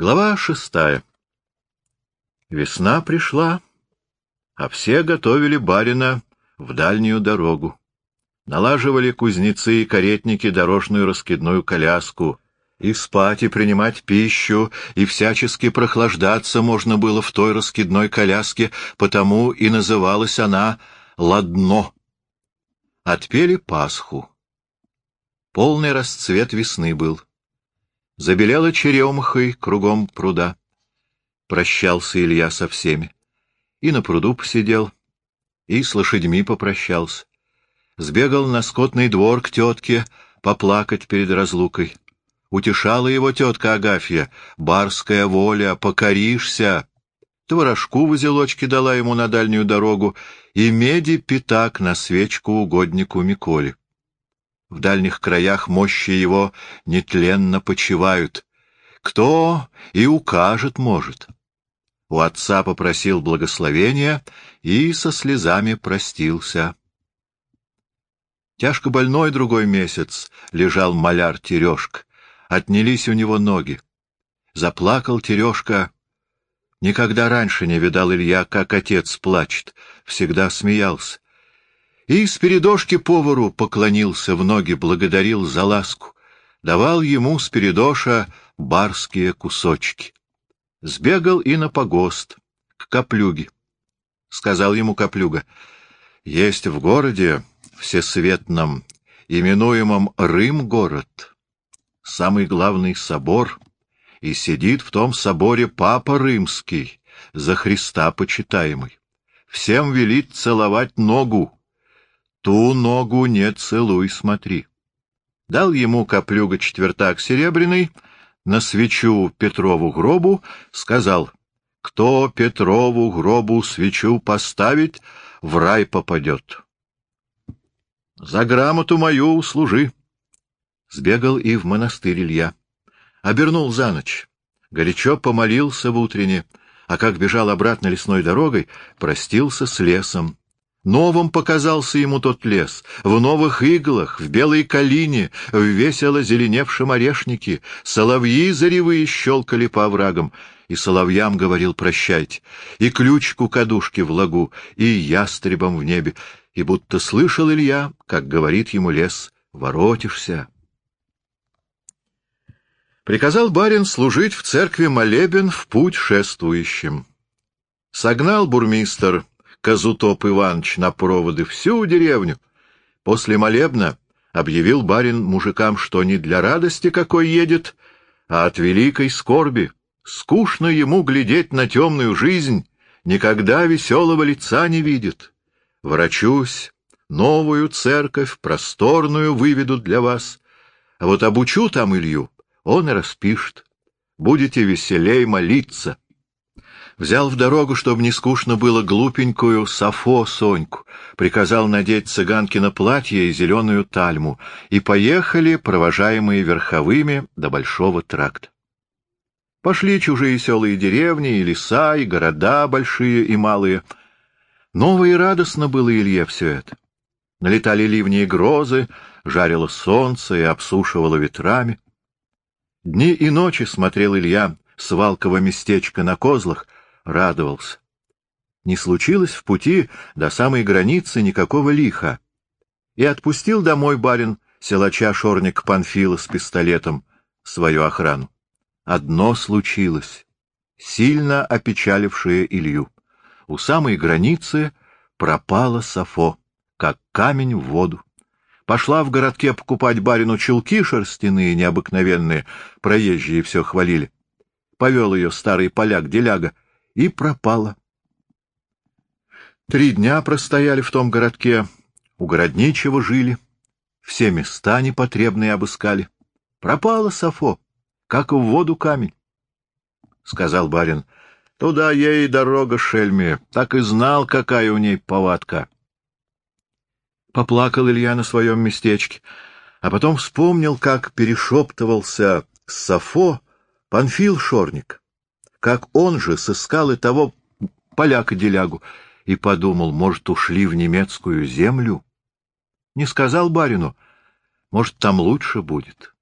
Глава шестая. Весна пришла, а все готовили барина в дальнюю дорогу. Налаживали кузнецы и каретники дорожную раскидную коляску. И спать, и принимать пищу, и всячески прохлаждаться можно было в той раскидной коляске, потому и называлась она «Ладно». Отпели Пасху. Полный расцвет весны был. Забелела черемухой кругом пруда. Прощался Илья со всеми. И на пруду посидел, и с лошадьми попрощался. Сбегал на скотный двор к тетке поплакать перед разлукой. Утешала его тетка Агафья. «Барская воля, покоришься!» Творожку в узелочке дала ему на дальнюю дорогу и меди пятак на свечку угоднику Миколе. В дальних краях мощи его нетленно почивают. Кто и укажет может. У отца попросил благословения и со слезами простился. Тяжко больной другой месяц лежал маляр Терешка. Отнялись у него ноги. Заплакал Терешка. Никогда раньше не видал Илья, как отец плачет. Всегда смеялся. И Спиридошке повару поклонился в ноги, благодарил за ласку. Давал ему Спиридоша барские кусочки. Сбегал и на погост, к Каплюге. Сказал ему Каплюга, есть в городе всесветном, именуемом Рым-город, самый главный собор, и сидит в том соборе Папа Римский, за Христа почитаемый. Всем велит целовать ногу, Ту ногу не целуй, смотри. Дал ему Коплюга четвертак серебряный, на свечу Петрову гробу, сказал, кто Петрову гробу свечу поставить, в рай попадет. За грамоту мою служи. Сбегал и в монастырь Илья. Обернул за ночь. Горячо помолился в утренне, а как бежал обратно лесной дорогой, простился с лесом, Новым показался ему тот лес, в новых иглах, в белой калине, в весело зеленевшем орешнике. Соловьи заревые щелкали по оврагам, и соловьям говорил прощайте, и ключку кадушки в лагу, и ястребом в небе, и будто слышал Илья, как говорит ему лес, воротишься. Приказал барин служить в церкви молебен в путь шествующим. Согнал бурмистр Казутоп Иванович на проводы всю деревню. После молебна объявил барин мужикам, что не для радости какой едет, а от великой скорби. Скучно ему глядеть на темную жизнь, никогда веселого лица не видит. Врачусь, новую церковь, просторную выведут для вас. А вот обучу там Илью, он и распишет. Будете веселей молиться. Взял в дорогу, чтобы не скучно было, глупенькую Сафо Соньку, приказал надеть цыганкино платье и зеленую тальму, и поехали, провожаемые верховыми, до Большого тракта. Пошли чужие селые деревни, и леса, и города большие и малые. Ново и радостно было Илье все это. Налетали ливни и грозы, жарило солнце и обсушивало ветрами. Дни и ночи смотрел Илья с Валкова местечка на козлах — радовался. Не случилось в пути до самой границы никакого лиха. И отпустил домой барин силача Шорник Панфила с пистолетом свою охрану. Одно случилось, сильно опечалившее Илью. У самой границы пропала Сафо, как камень в воду. Пошла в городке покупать барину чулки шерстяные, необыкновенные, проезжие все хвалили. Повел ее старый поляк-деляга, и пропала. Три дня простояли в том городке, у городничего жили, все места непотребные обыскали. Пропала Сафо, как в воду камень. Сказал барин, туда ей дорога шельме, так и знал, какая у ней повадка. Поплакал Илья на своем местечке, а потом вспомнил, как перешептывался с Сафо Панфил Шорник как он же сыскал и того поляка-делягу, и подумал, может, ушли в немецкую землю. Не сказал барину, может, там лучше будет.